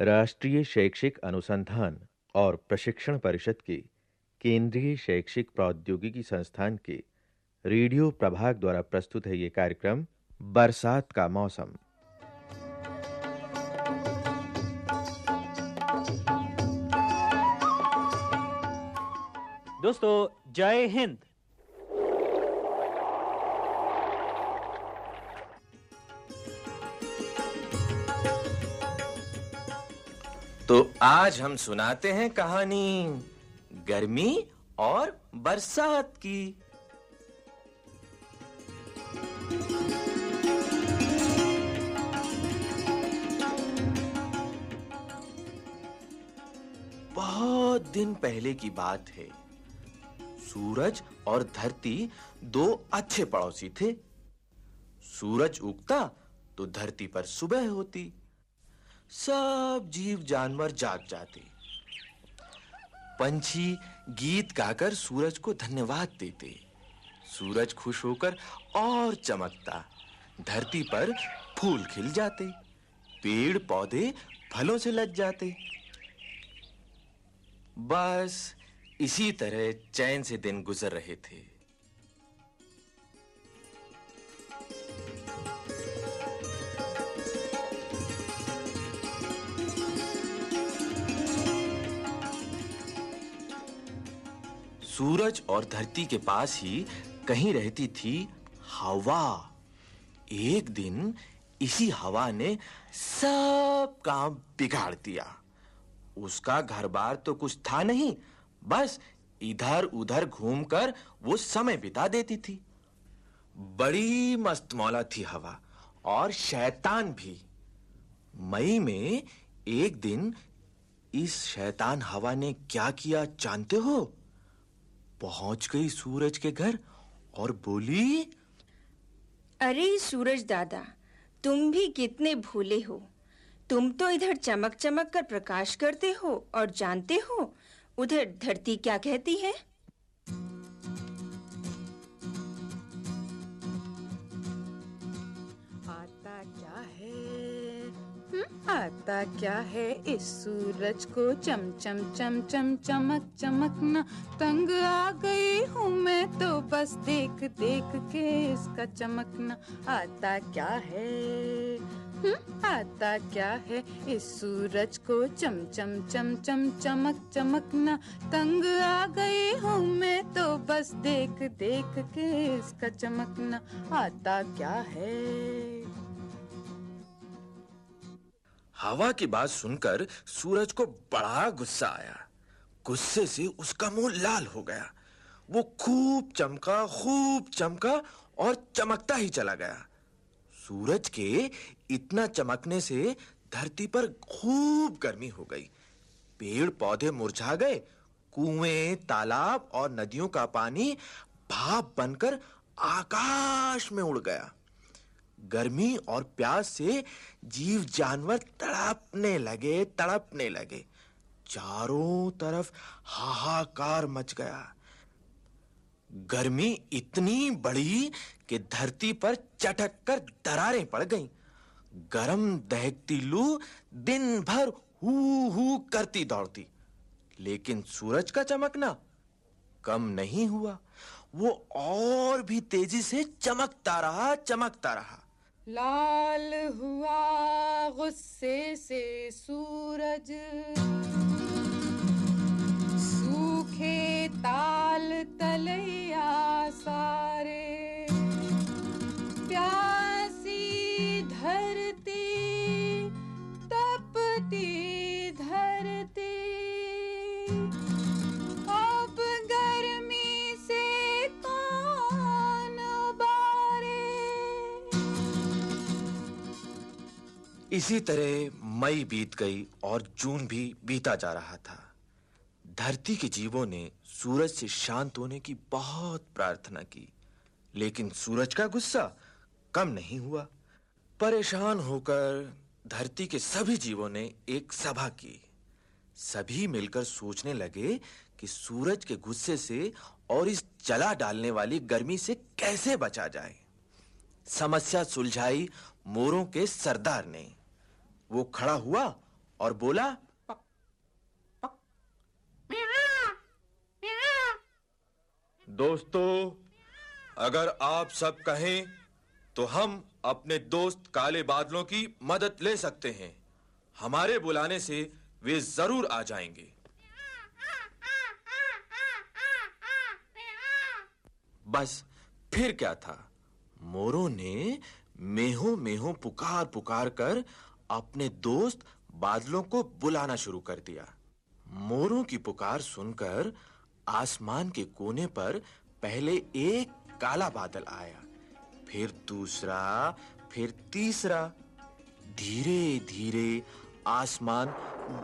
राष्ट्रीय शैक्षिक अनुसंधान और प्रशिक्षण परिषद के केंद्रीय शैक्षिक प्रौद्योगिकी संस्थान के रेडियो प्रभाग द्वारा प्रस्तुत है ये कार्यक्रम बरसात का मौसम। दोस्तों, जय हिंद। तो आज हम सुनाते हैं कहानी गर्मी और बरसात की। बहुत दिन पहले की बात है। सूरज और धरती दो अच्छे पड़ोसी थे। सूरज उगता तो धरती पर सुबह होती। सब जीव जानवर जाग जाते। पंछी गीत गाकर सूरज को धन्यवाद देते। सूरज खुश होकर और चमकता। धरती पर फूल खिल जाते। पेड़ पौधे फलों से लग जाते। बस इसी तरह चैन से दिन गुजर रहे थे। सूरज और धरती के पास ही कहीं रहती थी हवा। एक दिन इसी हवा ने सब काम बिगाड़ दिया। उसका घर-बार तो कुछ था नहीं, बस इधर-उधर घूमकर वो समय बिता देती थी। बड़ी मस्त मौला थी हवा और शैतान भी। मई में एक दिन इस शैतान हवा ने क्या किया, जानते हो? पहुँच गई सूरज के घर और बोली, अरे सूरज दादा, तुम भी कितने भोले हो। तुम तो इधर चमक चमक कर प्रकाश करते हो और जानते हो उधर धरती क्या कहती है? आता क्या है इस सूरज को? चम चम चम चम चमक चमकना तंग आ गई हूँ मैं तो बस देख देख के इसका चमकना। आता क्या है? हम्म, आता क्या है इस सूरज को? चम चम चम चम चमक चमकना तंग आ गई हूँ मैं तो बस देख देख के इसका चमकना। आता क्या है? हवा की बात सुनकर सूरज को बड़ा गुस्सा आया। गुस्से से उसका मुँह लाल हो गया। वो खूब चमका खूब चमका और चमकता ही चला गया। सूरज के इतना चमकने से धरती पर खूब गर्मी हो गई। पेड़ पौधे मुरझा गए, कुएँ, तालाब और नदियों का पानी भाप बनकर आकाश में उड़ गया। गर्मी और प्यास से जीव जानवर तड़पने लगे तड़पने लगे। चारों तरफ़ हाहाकार मच गया। गर्मी इतनी बड़ी कि धरती पर चटक कर दरारें पड़ गईं। गरम दहकती लू दिन भर हू हू करती दौड़ती। लेकिन सूरज का चमकना कम नहीं हुआ। वो और भी तेज़ी से चमकता रहा चमकता रहा। लाल हुआ गुस्से से सूरज। इसी तरह मई बीत गई और जून भी बीता जा रहा था। धरती के जीवों ने सूरज से शांत होने की बहुत प्रार्थना की, लेकिन सूरज का गुस्सा कम नहीं हुआ। परेशान होकर धरती के सभी जीवों ने एक सभा की। सभी मिलकर सोचने लगे कि सूरज के गुस्से से और इस जला डालने वाली गर्मी से कैसे बचा जाए। समस्या सुलझाई मोरों के सरदार ने। वो खड़ा हुआ और बोला दोस्तों अगर आप सब कहें तो हम अपने दोस्त काले बादलों की मदद ले सकते हैं। हमारे बुलाने से वे ज़रूर आ जाएँगे। बस फिर क्या था? मोरों ने मेहो मेहो पुकार पुकार कर अपने दोस्त बादलों को बुलाना शुरू कर दिया। मोरों की पुकार सुनकर आसमान के कोने पर पहले एक काला बादल आया, फिर दूसरा, फिर तीसरा। धीरे धीरे आसमान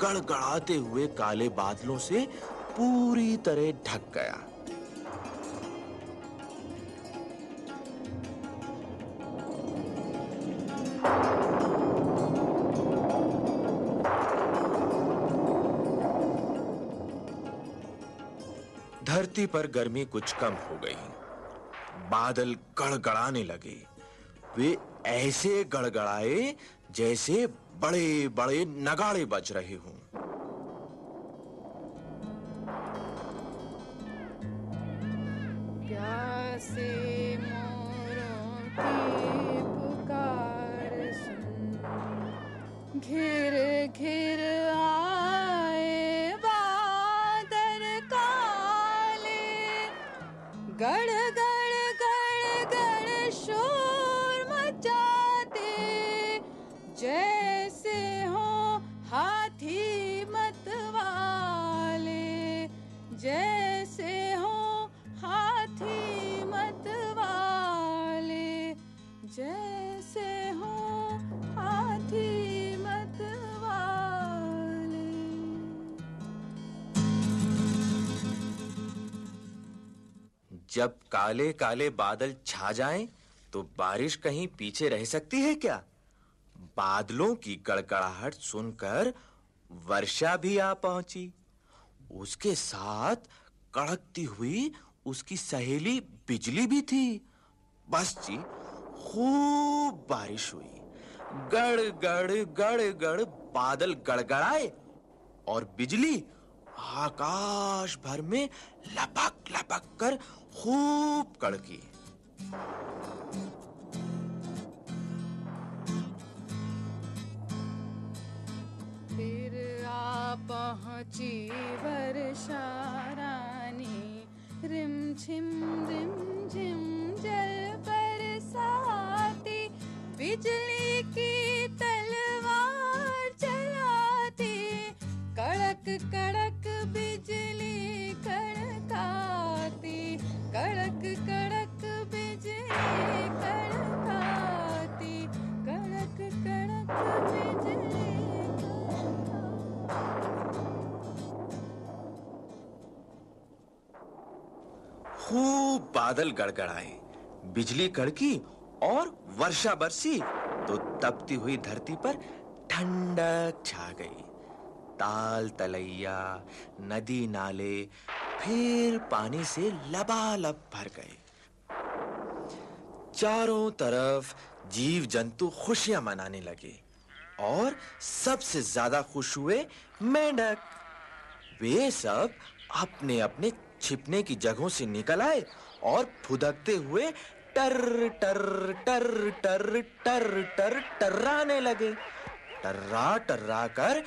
गड़गड़ाते हुए काले बादलों से पूरी तरह ढक गया। धरती पर गर्मी कुछ कम हो गई। बादल गड़गड़ाने लगे। वे ऐसे गड़गड़ाए जैसे बड़े बड़े नगाड़े बज रहे हों। प्यासे मोरों की पुकार सुन। घिर घिर जब काले काले बादल छा जाएँ तो बारिश कहीं पीछे रह सकती है क्या? बादलों की गड़गड़ाहट सुनकर वर्षा भी आ पहुँची। उसके साथ कड़कती हुई उसकी सहेली बिजली भी थी। बस जी, खूब बारिश हुई। गड़ गड़ गड़ गड़ बादल गड़गड़ाए और बिजली आकाश भर में लपक लपक कर खूब कड़की। फिर आ पहुँची वर्षा रानी रिम झिम रिम झिम जल बरसाती, बिजली की तलवार चलाती, कड़क कड़क बिजली कड़काती, कड़क कड़क बिजली कड़काती, कड़क कड़क खूब बादल गड़गड़ाए, बिजली कड़की और वर्षा बरसी तो तपती हुई धरती पर ठंडक छा गई। ताल तलैया, नदी नाले, फिर पानी से लबालब भर गए। चारों तरफ़ जीव जंतु खुशियाँ मनाने लगे और सबसे ज़्यादा खुश हुए मेंढक। वे सब अपने अपने छिपने की जगहों से निकल आए और फुदकते हुए टर टर टर टर टर टर टर्राने लगे। टर्रा टर्रा कर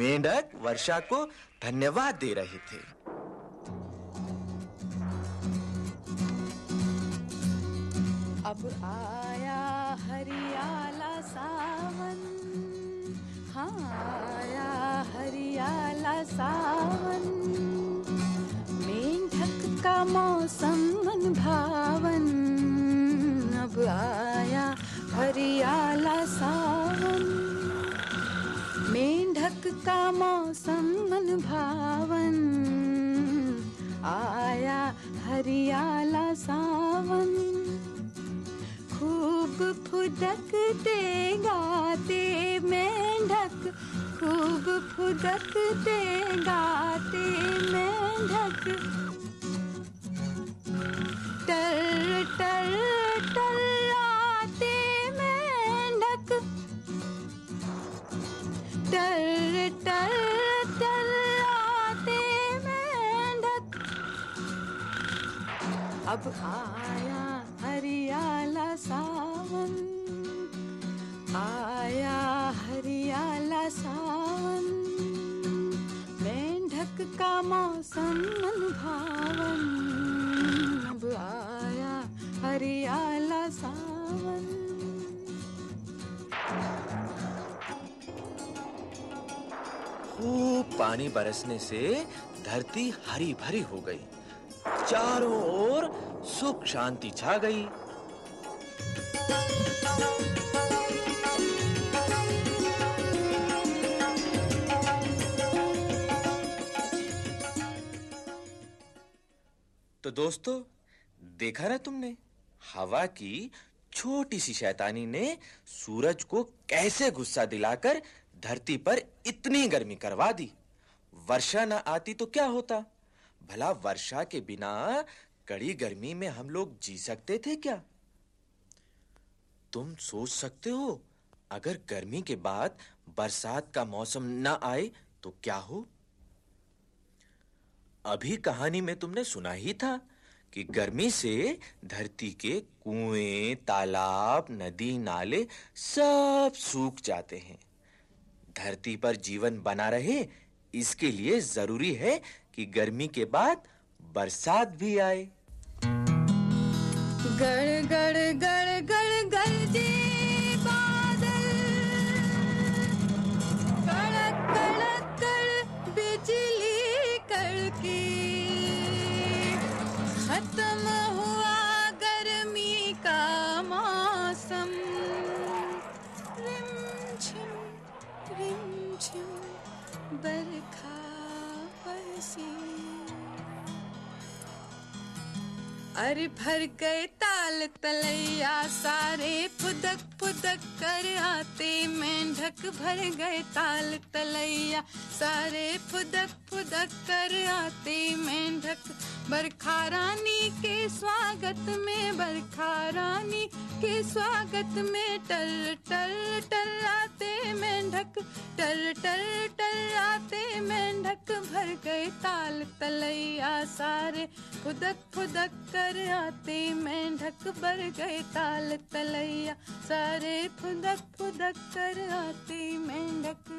मेंढक वर्षा को धन्यवाद दे रहे थे। अब आया हरियाला सावन। हाँ आया हरियाला सावन। मेंढक का मौसम मन भावन अब आया हरियाला सावन। मेंढक का मौसम मन भावन आया हरियाला सावन। खूब फुदकते गाते मेंढक, खूब फुदकते गाते मेंढक। अब आया हरियाला सावन। आया हरियाला सावन। मेंढक का मौसम मन भावन अब आया हरियाला सावन। खूब पानी बरसने से धरती हरी भरी हो गई। चारों ओर सुख शांति छा गई। तो दोस्तों, देखा ना तुमने? हवा की छोटी सी शैतानी ने सूरज को कैसे गुस्सा दिलाकर धरती पर इतनी गर्मी करवा दी? वर्षा ना आती तो क्या होता? भला वर्षा के बिना कड़ी गर्मी में हम लोग जी सकते थे क्या? तुम सोच सकते हो अगर गर्मी के बाद बरसात का मौसम न आए तो क्या हो? अभी कहानी में तुमने सुना ही था कि गर्मी से धरती के कुएँ, तालाब, नदी, नाले सब सूख जाते हैं। धरती पर जीवन बना रहे इसके लिए ज़रूरी है कि गर्मी के बाद बरसात भी आए। गड़ गड़ गड़ गड़ बादल। कड़क कड़क कड़ बिजली कड़की खत्म अरे भर गए ताल तलैया सारे फुदक फुदक कर आते, मेंढक भर गए ताल तलैया। सारे फुदक फुदक कर आते, मेंढक बरखा रानी के स्वागत में बरखा रानी के स्वागत में टल टल टल आते, मेंढक टल टल टल आते, मेंढक भर गए ताल तलैया। सारे फुदक फुदक कर आते, मेंढक भर गए ताल तलैया। सारे फुदक फुदक कर आती मेंढक।